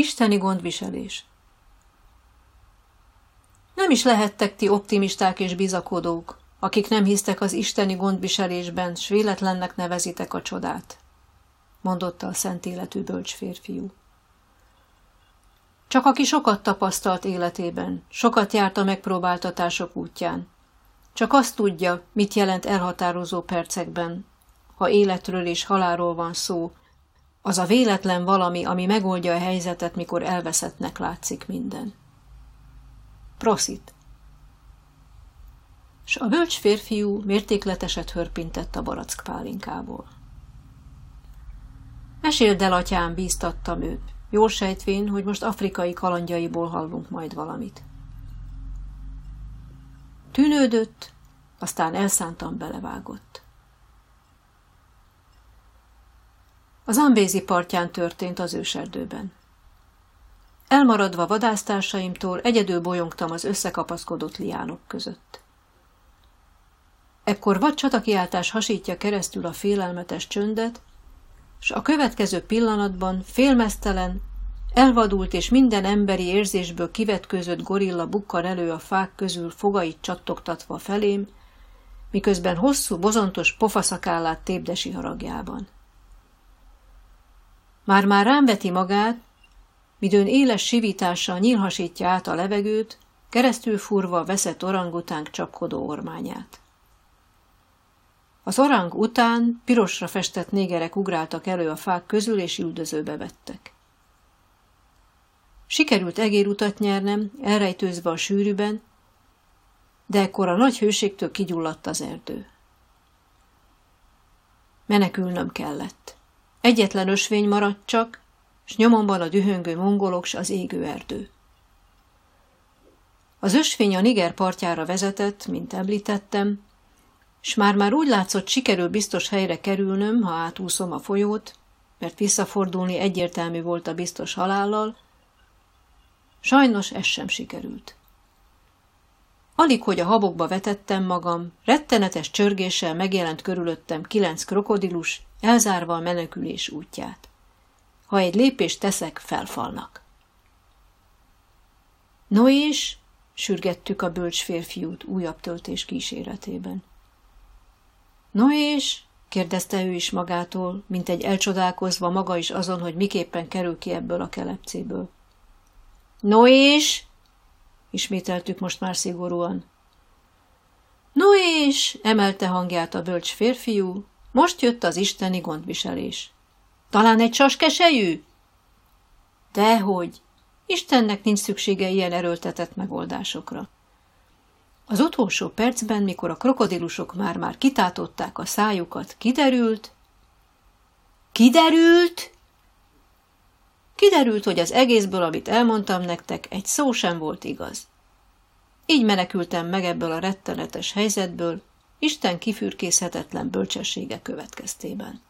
Isteni gondviselés. Nem is lehettek ti optimisták és bizakodók, akik nem hisztek az isteni gondviselésben, s véletlennek nevezitek a csodát, mondotta a szent életű bölcs férfiú. Csak aki sokat tapasztalt életében, sokat járt a megpróbáltatások útján, csak azt tudja, mit jelent elhatározó percekben, ha életről és halálról van szó, az a véletlen valami, ami megoldja a helyzetet, mikor elveszettnek látszik minden. Proszit! S a bölcs férfiú mértékleteset hörpintett a barack pálinkából. Meséld el, atyám, bíztattam őt, jól sejtvén, hogy most afrikai kalandjaiból hallunk majd valamit. Tűnődött, aztán elszántan belevágott. Az Ambézi partján történt az őserdőben. Elmaradva vadásztársaimtól egyedül bolyongtam az összekapaszkodott liánok között. Ekkor vagy csatakiáltás hasítja keresztül a félelmetes csöndet, s a következő pillanatban félmeztelen, elvadult és minden emberi érzésből kivetkőzött gorilla bukkan elő a fák közül fogait csattogtatva felém, miközben hosszú, bozontos pofaszakállát tépdesi haragjában. Már-már rám veti magát, midőn éles sivítással nyílhasítja át a levegőt, keresztül furva veszett orangutánk csapkodó ormányát. Az orang után pirosra festett négerek ugráltak elő a fák közül, és üldözőbe vettek. Sikerült egérutat nyernem, elrejtőzve a sűrűben, de ekkor a nagy hőségtől kigyulladt az erdő. Menekülnöm kellett. Egyetlen ösvény maradt csak, s nyomomban a dühöngő mongolok s az égő erdő. Az ösvény a Niger partjára vezetett, mint említettem, s már-már úgy látszott, sikerül biztos helyre kerülnöm, ha átúszom a folyót, mert visszafordulni egyértelmű volt a biztos halállal, sajnos ez sem sikerült. Alig, hogy a habokba vetettem magam, rettenetes csörgéssel megjelent körülöttem kilenc krokodilus, elzárva a menekülés útját. Ha egy lépést teszek, felfalnak. No és? sürgettük a bölcs férfiút újabb töltés kíséretében. No és? kérdezte ő is magától, mint egy elcsodálkozva maga is azon, hogy miképpen kerül ki ebből a kelepcéből. No és? Ismételtük most már szigorúan. No és, emelte hangját a bölcs férfiú, most jött az isteni gondviselés. Talán egy saskesejű? Dehogy, Istennek nincs szüksége ilyen erőltetett megoldásokra. Az utolsó percben, mikor a krokodilusok már-már kitátották a szájukat, kiderült, kiderült, Kiderült, hogy az egészből, amit elmondtam nektek, egy szó sem volt igaz. Így menekültem meg ebből a rettenetes helyzetből, Isten kifürkészhetetlen bölcsessége következtében.